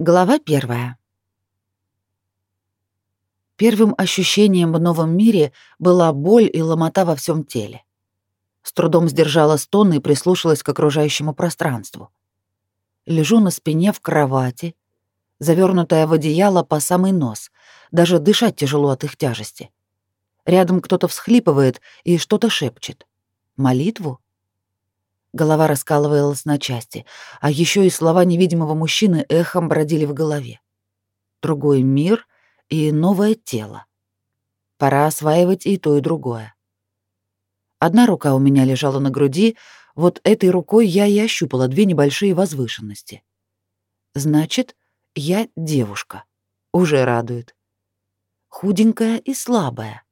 Глава первая. Первым ощущением в новом мире была боль и ломота во всем теле. С трудом сдержала стон и прислушалась к окружающему пространству. Лежу на спине в кровати, завернутая в одеяло по самый нос, даже дышать тяжело от их тяжести. Рядом кто-то всхлипывает и что-то шепчет. Молитву? Голова раскалывалась на части, а еще и слова невидимого мужчины эхом бродили в голове. Другой мир и новое тело. Пора осваивать и то, и другое. Одна рука у меня лежала на груди, вот этой рукой я и ощупала две небольшие возвышенности. Значит, я девушка. Уже радует. Худенькая и слабая.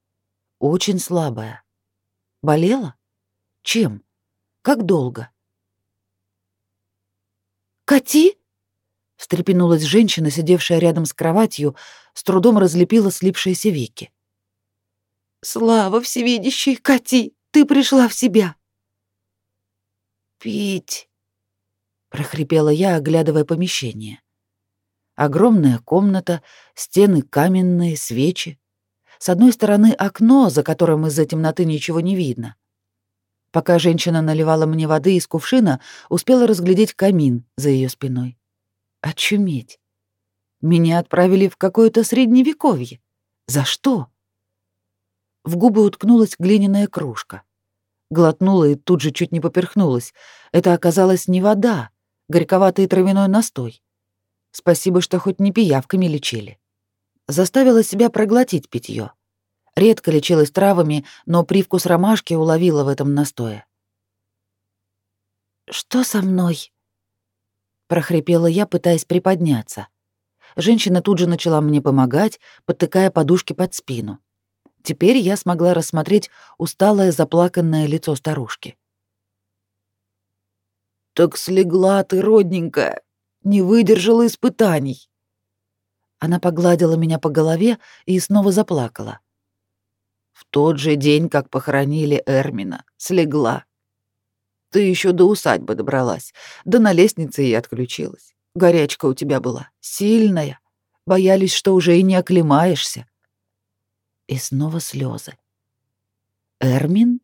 Очень слабая. Болела? Чем? Как долго? «Кати?» — встрепенулась женщина, сидевшая рядом с кроватью, с трудом разлепила слипшиеся веки. «Слава всевидящей, Кати, ты пришла в себя!» «Пить!» — прохрипела я, оглядывая помещение. Огромная комната, стены каменные, свечи. С одной стороны окно, за которым из-за темноты ничего не видно. Пока женщина наливала мне воды из кувшина, успела разглядеть камин за ее спиной. Очуметь. Меня отправили в какое-то средневековье. За что? В губы уткнулась глиняная кружка. Глотнула и тут же чуть не поперхнулась. Это оказалось не вода, горьковатый травяной настой. Спасибо, что хоть не пиявками лечили. Заставила себя проглотить питье. Редко лечилась травами, но привкус ромашки уловила в этом настое. «Что со мной?» — прохрипела я, пытаясь приподняться. Женщина тут же начала мне помогать, подтыкая подушки под спину. Теперь я смогла рассмотреть усталое, заплаканное лицо старушки. «Так слегла ты, родненькая, не выдержала испытаний». Она погладила меня по голове и снова заплакала. В тот же день, как похоронили Эрмина, слегла. Ты еще до усадьбы добралась, да на лестнице и отключилась. Горячка у тебя была, сильная. Боялись, что уже и не оклемаешься. И снова слезы. Эрмин?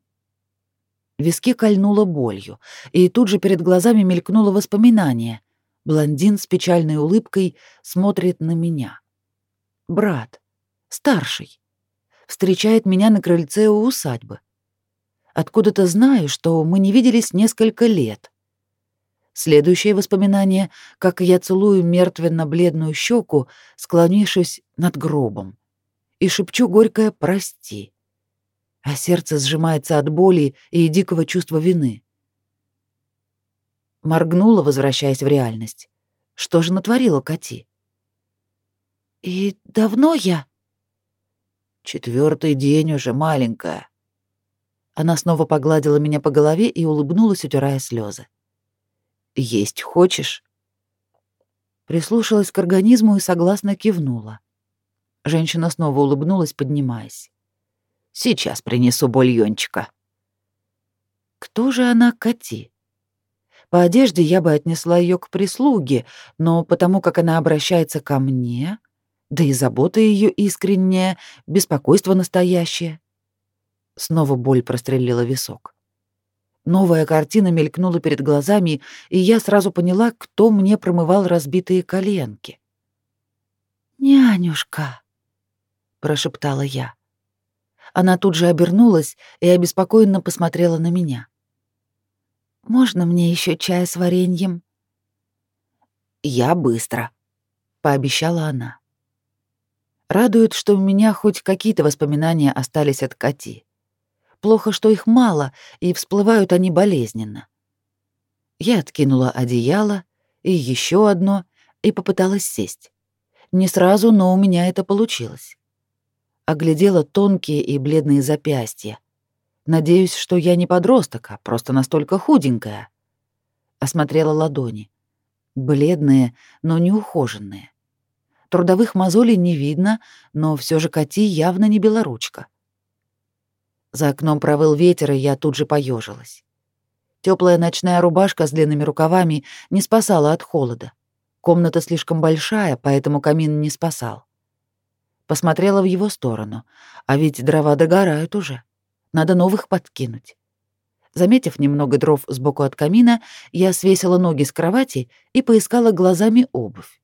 Виски кольнуло болью, и тут же перед глазами мелькнуло воспоминание. Блондин с печальной улыбкой смотрит на меня. Брат, старший встречает меня на крыльце у усадьбы. Откуда-то знаю, что мы не виделись несколько лет. Следующее воспоминание, как я целую мертвенно-бледную щеку, склонившись над гробом, и шепчу горькое «прости». А сердце сжимается от боли и дикого чувства вины. Моргнула, возвращаясь в реальность. Что же натворила Кати? «И давно я?» Четвертый день уже, маленькая. Она снова погладила меня по голове и улыбнулась, утирая слезы. Есть хочешь? Прислушалась к организму и согласно кивнула. Женщина снова улыбнулась, поднимаясь. Сейчас принесу бульончика. Кто же она, Кати? По одежде я бы отнесла ее к прислуге, но потому как она обращается ко мне, да и забота ее искренняя, беспокойство настоящее. Снова боль прострелила висок. Новая картина мелькнула перед глазами, и я сразу поняла, кто мне промывал разбитые коленки. «Нянюшка», — прошептала я. Она тут же обернулась и обеспокоенно посмотрела на меня. «Можно мне еще чая с вареньем?» «Я быстро», — пообещала она. Радует, что у меня хоть какие-то воспоминания остались от Кати. Плохо, что их мало, и всплывают они болезненно. Я откинула одеяло и еще одно и попыталась сесть. Не сразу, но у меня это получилось. Оглядела тонкие и бледные запястья. Надеюсь, что я не подросток, а просто настолько худенькая. Осмотрела ладони. Бледные, но неухоженные. Трудовых мозолей не видно, но все же Кати явно не белоручка. За окном провыл ветер, и я тут же поежилась. Теплая ночная рубашка с длинными рукавами не спасала от холода. Комната слишком большая, поэтому камин не спасал. Посмотрела в его сторону, а ведь дрова догорают уже. Надо новых подкинуть. Заметив немного дров сбоку от камина, я свесила ноги с кровати и поискала глазами обувь.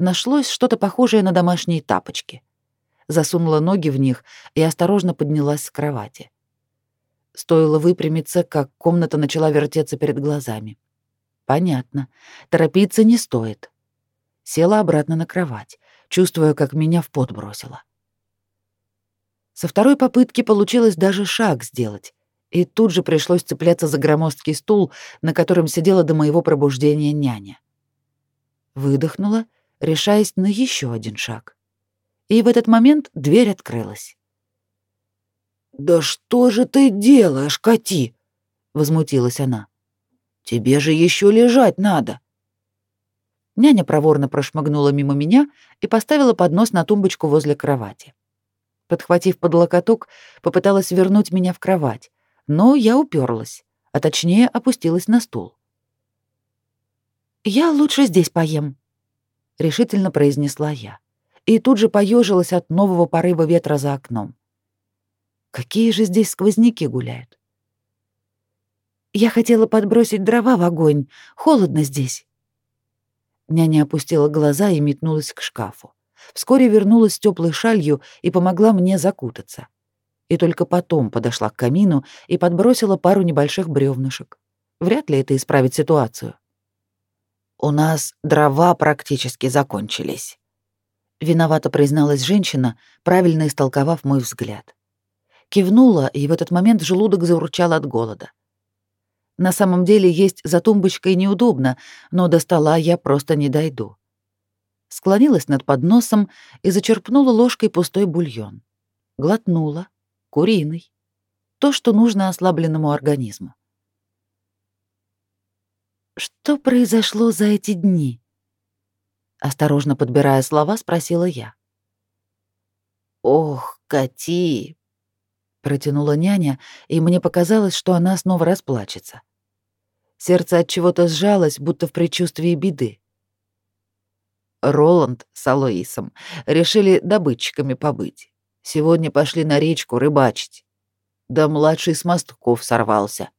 Нашлось что-то похожее на домашние тапочки. Засунула ноги в них и осторожно поднялась с кровати. Стоило выпрямиться, как комната начала вертеться перед глазами. Понятно. Торопиться не стоит. Села обратно на кровать, чувствуя, как меня в пот бросило. Со второй попытки получилось даже шаг сделать, и тут же пришлось цепляться за громоздкий стул, на котором сидела до моего пробуждения няня. Выдохнула, решаясь на еще один шаг. И в этот момент дверь открылась. «Да что же ты делаешь, Кати?» — возмутилась она. «Тебе же еще лежать надо». Няня проворно прошмыгнула мимо меня и поставила поднос на тумбочку возле кровати. Подхватив под локоток, попыталась вернуть меня в кровать, но я уперлась, а точнее опустилась на стул. «Я лучше здесь поем», — решительно произнесла я, и тут же поежилась от нового порыва ветра за окном. Какие же здесь сквозняки гуляют? Я хотела подбросить дрова в огонь. Холодно здесь. Няня опустила глаза и метнулась к шкафу. Вскоре вернулась с теплой шалью и помогла мне закутаться. И только потом подошла к камину и подбросила пару небольших бревнышек. Вряд ли это исправит ситуацию. «У нас дрова практически закончились», — виновато призналась женщина, правильно истолковав мой взгляд. Кивнула, и в этот момент желудок заурчал от голода. На самом деле есть за тумбочкой неудобно, но до стола я просто не дойду. Склонилась над подносом и зачерпнула ложкой пустой бульон. Глотнула. Куриный. То, что нужно ослабленному организму. «Что произошло за эти дни?» Осторожно подбирая слова, спросила я. «Ох, Кати, протянула няня, и мне показалось, что она снова расплачется. Сердце от чего-то сжалось, будто в предчувствии беды. Роланд с Алоисом решили добытчиками побыть. Сегодня пошли на речку рыбачить. Да младший с мостков сорвался.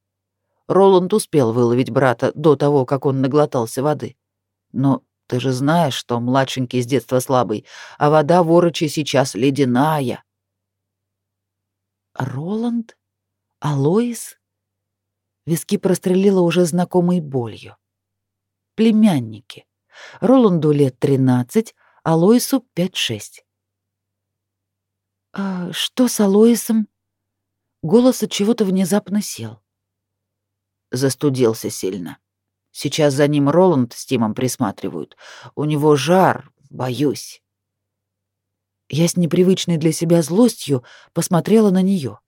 Роланд успел выловить брата до того, как он наглотался воды. Но ты же знаешь, что младшенький с детства слабый, а вода в Орочи сейчас ледяная. Роланд? Алоис? Виски прострелила уже знакомой болью. Племянники. Роланду лет тринадцать, Алоису пять-шесть. «А что с Алоисом?» Голос от чего-то внезапно сел. Застудился сильно. Сейчас за ним Роланд с Тимом присматривают. У него жар, боюсь. Я с непривычной для себя злостью посмотрела на нее.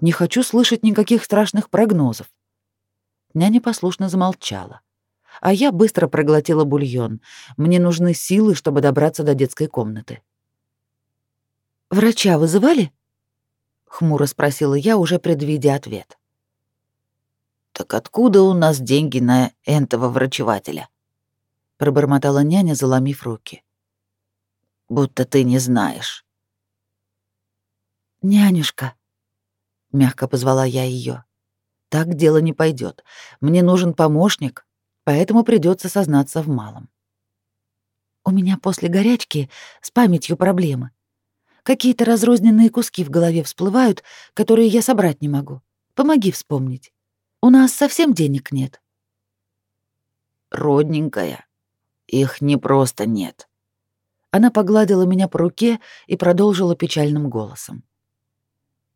Не хочу слышать никаких страшных прогнозов. Няня послушно замолчала. А я быстро проглотила бульон. Мне нужны силы, чтобы добраться до детской комнаты. «Врача вызывали?» — хмуро спросила я, уже предвидя ответ. «Так откуда у нас деньги на энтого врачевателя?» — пробормотала няня, заломив руки будто ты не знаешь. «Нянюшка», — мягко позвала я ее. «Так дело не пойдет. Мне нужен помощник, поэтому придется сознаться в малом. У меня после горячки с памятью проблемы. Какие-то разрозненные куски в голове всплывают, которые я собрать не могу. Помоги вспомнить. У нас совсем денег нет». «Родненькая, их не просто нет. Она погладила меня по руке и продолжила печальным голосом.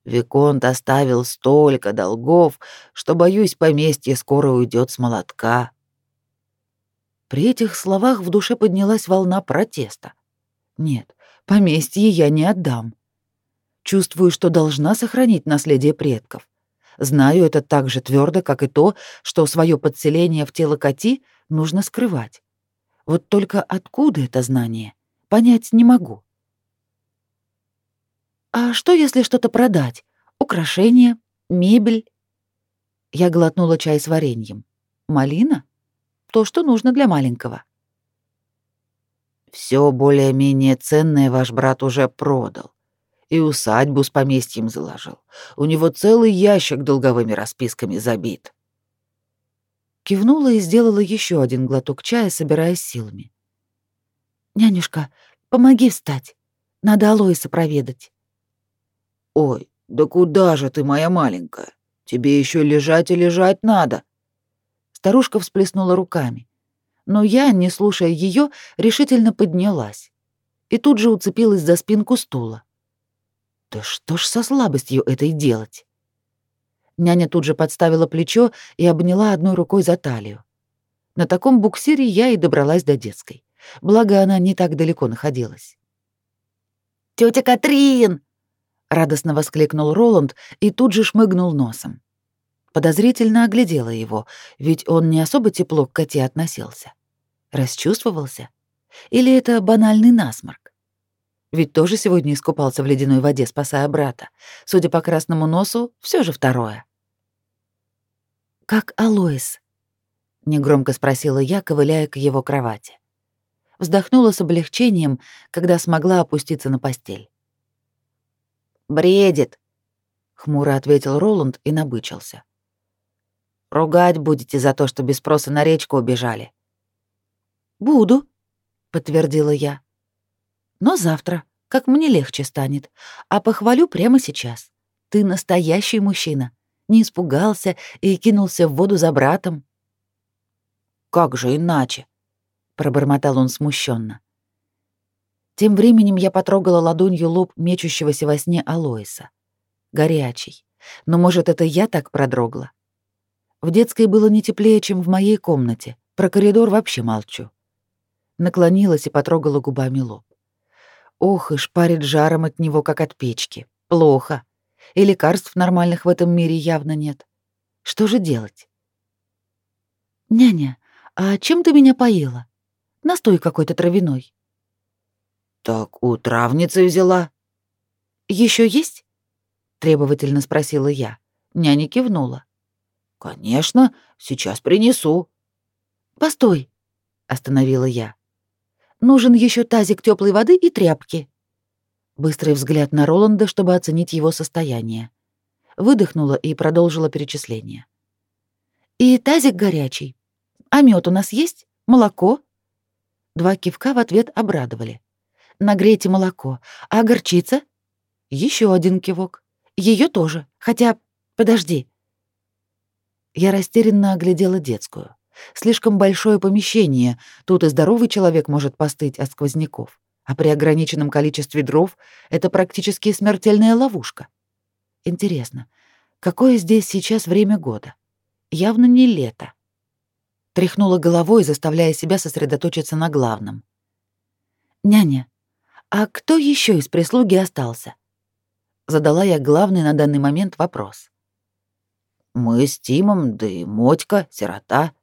Виконт оставил столько долгов, что, боюсь, поместье скоро уйдет с молотка. При этих словах в душе поднялась волна протеста. Нет, поместье я не отдам. Чувствую, что должна сохранить наследие предков. Знаю это так же твердо, как и то, что свое подселение в тело коти нужно скрывать. Вот только откуда это знание? понять не могу. А что, если что-то продать? Украшения, мебель? Я глотнула чай с вареньем. Малина? То, что нужно для маленького. Все более-менее ценное ваш брат уже продал. И усадьбу с поместьем заложил. У него целый ящик долговыми расписками забит. Кивнула и сделала еще один глоток чая, собираясь силами. «Нянюшка, помоги встать. Надо Алоиса проведать». «Ой, да куда же ты, моя маленькая? Тебе еще лежать и лежать надо». Старушка всплеснула руками. Но я, не слушая ее, решительно поднялась и тут же уцепилась за спинку стула. Да что ж со слабостью этой делать? Няня тут же подставила плечо и обняла одной рукой за талию. На таком буксире я и добралась до детской. Благо, она не так далеко находилась. «Тётя Катрин!» — радостно воскликнул Роланд и тут же шмыгнул носом. Подозрительно оглядела его, ведь он не особо тепло к коте относился. Расчувствовался? Или это банальный насморк? Ведь тоже сегодня искупался в ледяной воде, спасая брата. Судя по красному носу, все же второе. «Как Алоис?» — негромко спросила я, ковыляя к его кровати. Вздохнула с облегчением, когда смогла опуститься на постель. «Бредит», — хмуро ответил Роланд и набычился. Ругать будете за то, что без спроса на речку убежали. Буду, подтвердила я. Но завтра, как мне легче станет, а похвалю прямо сейчас. Ты настоящий мужчина. Не испугался и кинулся в воду за братом. Как же иначе? пробормотал он смущенно. Тем временем я потрогала ладонью лоб мечущегося во сне Алоиса. Горячий. Но, может, это я так продрогла? В детской было не теплее, чем в моей комнате. Про коридор вообще молчу. Наклонилась и потрогала губами лоб. Ох, и шпарит жаром от него, как от печки. Плохо. И лекарств нормальных в этом мире явно нет. Что же делать? «Няня, а чем ты меня поила? Настой какой-то травяной». «Так у травницы взяла». Еще есть?» — требовательно спросила я. Няня кивнула. «Конечно, сейчас принесу». «Постой», — остановила я. «Нужен еще тазик теплой воды и тряпки». Быстрый взгляд на Роланда, чтобы оценить его состояние. Выдохнула и продолжила перечисление. «И тазик горячий. А мед у нас есть? Молоко?» Два кивка в ответ обрадовали. «Нагрейте молоко. А горчица?» Еще один кивок. Ее тоже. Хотя, подожди, я растерянно оглядела детскую. Слишком большое помещение, тут и здоровый человек может постыть от сквозняков. А при ограниченном количестве дров это практически смертельная ловушка. Интересно, какое здесь сейчас время года? Явно не лето. Тряхнула головой, заставляя себя сосредоточиться на главном. «Няня, а кто еще из прислуги остался?» Задала я главный на данный момент вопрос. Мы с Тимом, да и Мотька, сирота.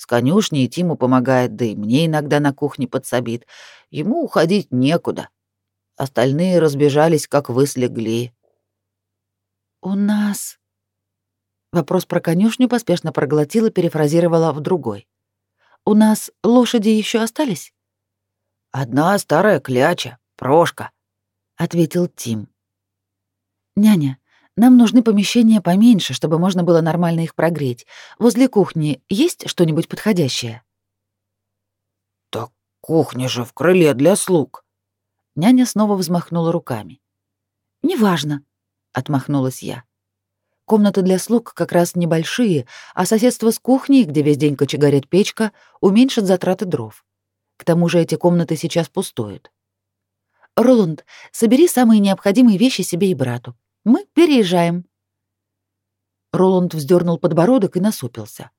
С конюшней Тиму помогает, да и мне иногда на кухне подсобит. Ему уходить некуда. Остальные разбежались, как вы слегли. «У нас...» Вопрос про конюшню поспешно проглотила, перефразировала в другой. «У нас лошади еще остались?» «Одна старая кляча, Прошка», — ответил Тим. «Няня, нам нужны помещения поменьше, чтобы можно было нормально их прогреть. Возле кухни есть что-нибудь подходящее? Так кухня же в крыле для слуг. Няня снова взмахнула руками. Неважно, отмахнулась я. Комнаты для слуг как раз небольшие, а соседство с кухней, где весь день кочегарит печка, уменьшит затраты дров. К тому же эти комнаты сейчас пустуют. Роланд, собери самые необходимые вещи себе и брату. Мы переезжаем. Роланд вздернул подбородок и насупился.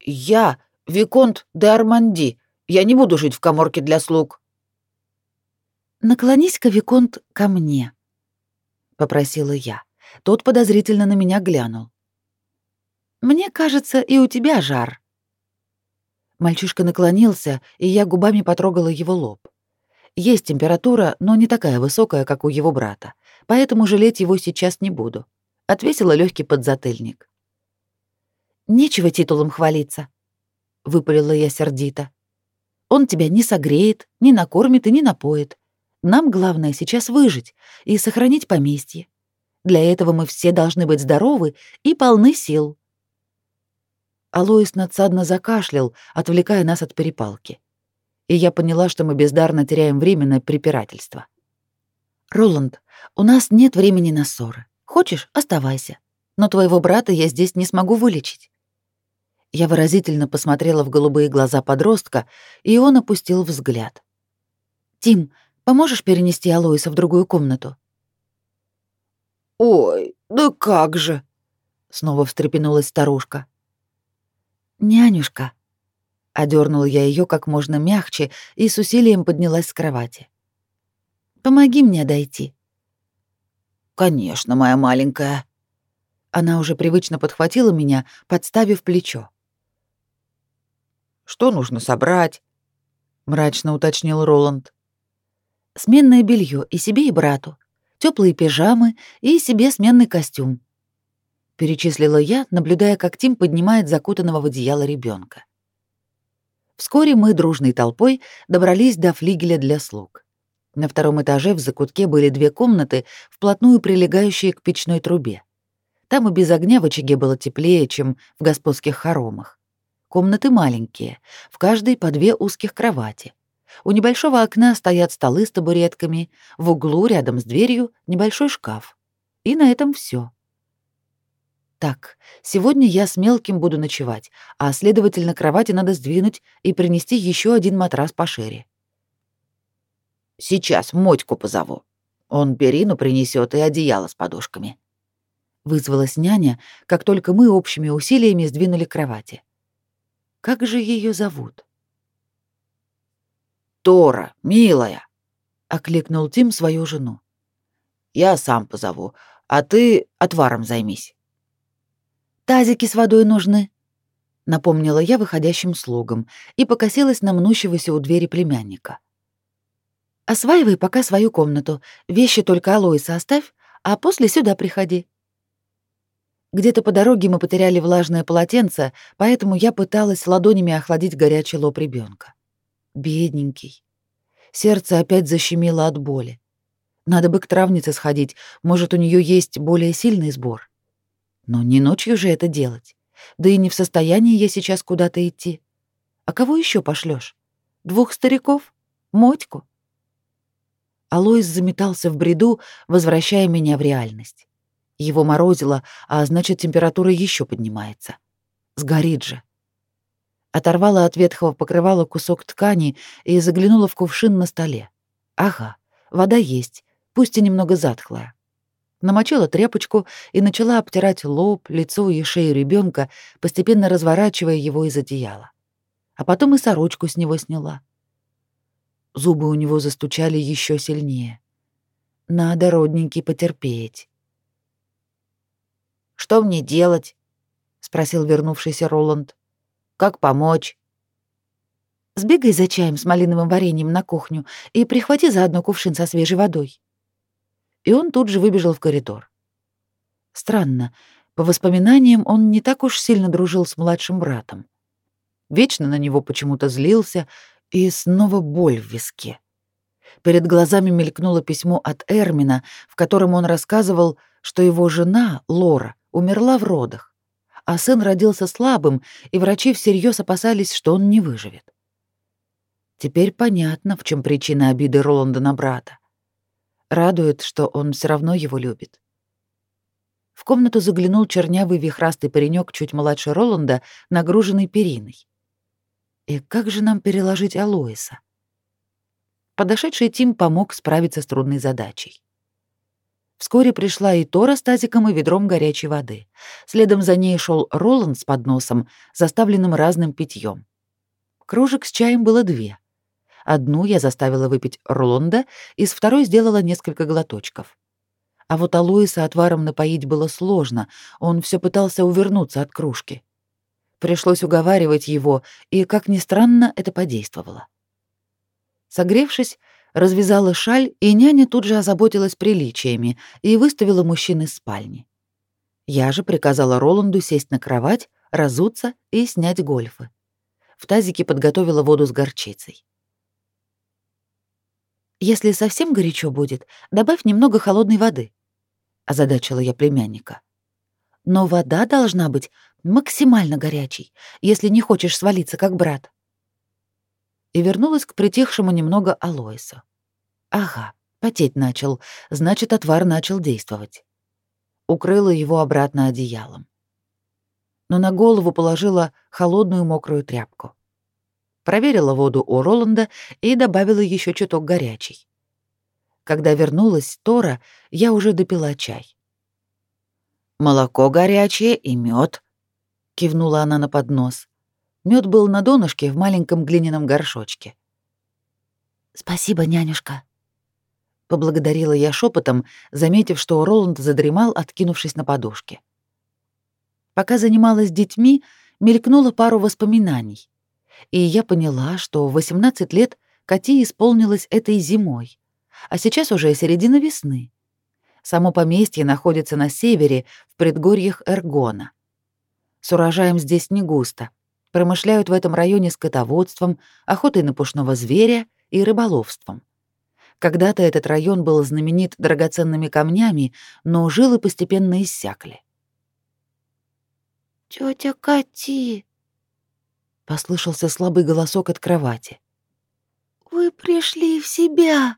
Я виконт де Арманди. Я не буду жить в каморке для слуг. Наклонись-ка, виконт, ко мне, попросила я. Тот подозрительно на меня глянул. Мне кажется, и у тебя жар. Мальчишка наклонился, и я губами потрогала его лоб. Есть температура, но не такая высокая, как у его брата поэтому жалеть его сейчас не буду. Отвесила легкий подзатыльник. Нечего титулом хвалиться, выпалила я сердито. Он тебя не согреет, не накормит и не напоит. Нам главное сейчас выжить и сохранить поместье. Для этого мы все должны быть здоровы и полны сил. Алоис надсадно закашлял, отвлекая нас от перепалки. И я поняла, что мы бездарно теряем время на препирательство. «Роланд, у нас нет времени на ссоры. Хочешь — оставайся. Но твоего брата я здесь не смогу вылечить». Я выразительно посмотрела в голубые глаза подростка, и он опустил взгляд. «Тим, поможешь перенести Алоиса в другую комнату?» «Ой, да как же!» — снова встрепенулась старушка. «Нянюшка», — одернула я ее как можно мягче и с усилием поднялась с кровати. «Помоги мне дойти». «Конечно, моя маленькая». Она уже привычно подхватила меня, подставив плечо. «Что нужно собрать?» — мрачно уточнил Роланд. «Сменное белье и себе, и брату, теплые пижамы и себе сменный костюм», перечислила я, наблюдая, как Тим поднимает закутанного в одеяло ребенка. Вскоре мы дружной толпой добрались до флигеля для слуг. На втором этаже в закутке были две комнаты, вплотную прилегающие к печной трубе. Там и без огня в очаге было теплее, чем в господских хоромах. Комнаты маленькие, в каждой по две узких кровати. У небольшого окна стоят столы с табуретками, в углу рядом с дверью небольшой шкаф. И на этом все. Так, сегодня я с мелким буду ночевать, а, следовательно, кровати надо сдвинуть и принести еще один матрас пошире. Сейчас Мотьку позову. Он перину принесет и одеяло с подушками. Вызвалась няня, как только мы общими усилиями сдвинули кровати. Как же ее зовут? Тора, милая, окликнул Тим свою жену. Я сам позову, а ты отваром займись. Тазики с водой нужны, напомнила я выходящим слугам и покосилась на мнущегося у двери племянника. Осваивай пока свою комнату, вещи только Алоиса оставь, а после сюда приходи. Где-то по дороге мы потеряли влажное полотенце, поэтому я пыталась ладонями охладить горячий лоб ребенка. Бедненький. Сердце опять защемило от боли. Надо бы к травнице сходить, может, у нее есть более сильный сбор. Но не ночью же это делать. Да и не в состоянии я сейчас куда-то идти. А кого еще пошлешь? Двух стариков? Мотьку? Алоис заметался в бреду, возвращая меня в реальность. Его морозило, а значит, температура еще поднимается. Сгорит же. Оторвала от ветхого покрывала кусок ткани и заглянула в кувшин на столе. Ага, вода есть, пусть и немного затхлая намочила тряпочку и начала обтирать лоб, лицо и шею ребенка, постепенно разворачивая его из одеяла. А потом и сорочку с него сняла. Зубы у него застучали еще сильнее. Надо, родненький, потерпеть. «Что мне делать?» — спросил вернувшийся Роланд. «Как помочь?» «Сбегай за чаем с малиновым вареньем на кухню и прихвати заодно кувшин со свежей водой», и он тут же выбежал в коридор. Странно, по воспоминаниям он не так уж сильно дружил с младшим братом. Вечно на него почему-то злился, и снова боль в виске. Перед глазами мелькнуло письмо от Эрмина, в котором он рассказывал, что его жена, Лора, умерла в родах, а сын родился слабым, и врачи всерьез опасались, что он не выживет. Теперь понятно, в чем причина обиды Роланда на брата. Радует, что он все равно его любит. В комнату заглянул чернявый вихрастый паренек чуть младше Роланда, нагруженный периной. И как же нам переложить Алоиса? Подошедший Тим помог справиться с трудной задачей. Вскоре пришла и Тора с тазиком и ведром горячей воды. Следом за ней шел Роланд с подносом, заставленным разным питьем. Кружек с чаем было две. Одну я заставила выпить Роланда, из второй сделала несколько глоточков. А вот Алоиса отваром напоить было сложно, он все пытался увернуться от кружки. Пришлось уговаривать его, и, как ни странно, это подействовало. Согревшись, развязала шаль, и няня тут же озаботилась приличиями и выставила мужчин из спальни. Я же приказала Роланду сесть на кровать, разуться и снять гольфы. В тазике подготовила воду с горчицей. «Если совсем горячо будет, добавь немного холодной воды», — озадачила я племянника. «Но вода должна быть максимально горячей, если не хочешь свалиться, как брат». И вернулась к притихшему немного Алоису. «Ага, потеть начал, значит, отвар начал действовать». Укрыла его обратно одеялом но на голову положила холодную мокрую тряпку. Проверила воду у Роланда и добавила еще чуток горячей. Когда вернулась Тора, я уже допила чай. «Молоко горячее и мед, кивнула она на поднос. Мед был на донышке в маленьком глиняном горшочке. «Спасибо, нянюшка», — поблагодарила я шепотом, заметив, что Роланд задремал, откинувшись на подушке. Пока занималась детьми, мелькнуло пару воспоминаний. И я поняла, что в 18 лет Кати исполнилось этой зимой, а сейчас уже середина весны. Само поместье находится на севере, в предгорьях Эргона. С урожаем здесь не густо. Промышляют в этом районе скотоводством, охотой на пушного зверя и рыболовством. Когда-то этот район был знаменит драгоценными камнями, но жилы постепенно иссякли. «Тётя Кати!» — послышался слабый голосок от кровати. «Вы пришли в себя!»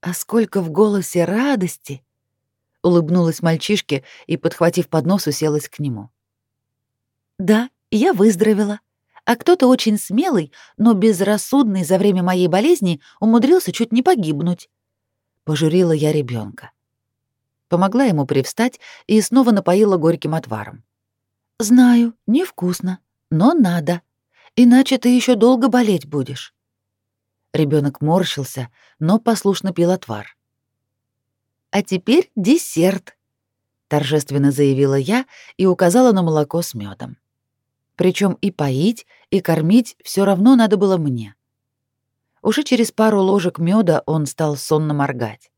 А сколько в голосе радости! Улыбнулась мальчишке и, подхватив поднос, уселась к нему. «Да, я выздоровела. А кто-то очень смелый, но безрассудный за время моей болезни умудрился чуть не погибнуть». Пожурила я ребенка. Помогла ему привстать и снова напоила горьким отваром. Знаю, невкусно, но надо. Иначе ты еще долго болеть будешь. Ребенок морщился, но послушно пил отвар. А теперь десерт, торжественно заявила я и указала на молоко с медом. Причем и поить, и кормить все равно надо было мне. Уже через пару ложек меда он стал сонно моргать.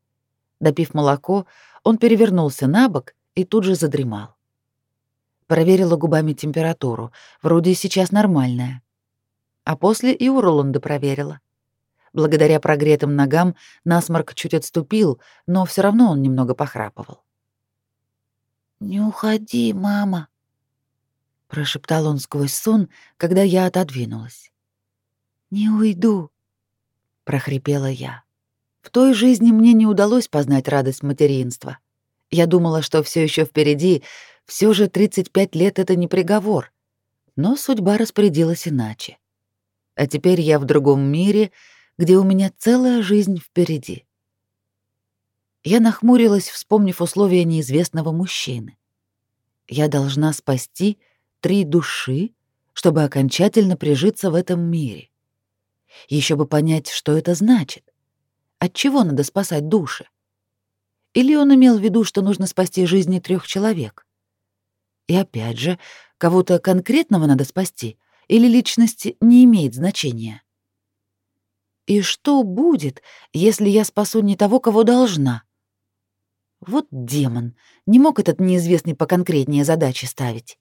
Допив молоко, он перевернулся на бок и тут же задремал. Проверила губами температуру. Вроде сейчас нормальная. А после и у Роланда проверила. Благодаря прогретым ногам насморк чуть отступил, но все равно он немного похрапывал. «Не уходи, мама», — прошептал он сквозь сон, когда я отодвинулась. «Не уйду», — прохрипела я. В той жизни мне не удалось познать радость материнства. Я думала, что все еще впереди, все же 35 лет — это не приговор. Но судьба распорядилась иначе. А теперь я в другом мире, где у меня целая жизнь впереди. Я нахмурилась, вспомнив условия неизвестного мужчины. Я должна спасти три души, чтобы окончательно прижиться в этом мире. Еще бы понять, что это значит. От чего надо спасать души? Или он имел в виду, что нужно спасти жизни трех человек? И опять же, кого-то конкретного надо спасти, или личность не имеет значения? И что будет, если я спасу не того, кого должна? Вот демон, не мог этот неизвестный поконкретнее задачи ставить.